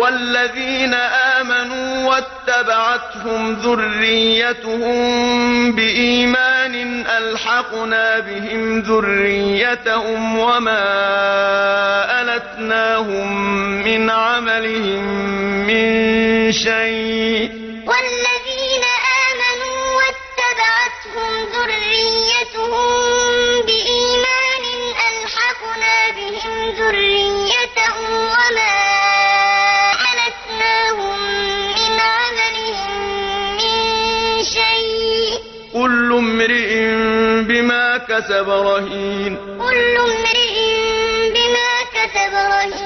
والذين آمنوا واتبعتهم ذريتهم بإيمان ألحقنا بهم ذريتهم وما ألتناهم من عملهم من شيء. والذين آمنوا واتبعتهم ذريتهم بإيمان ألحقنا بهم ذريتهم وما امرئ بما كسب رهين. كل امرئ بما كسب رهين.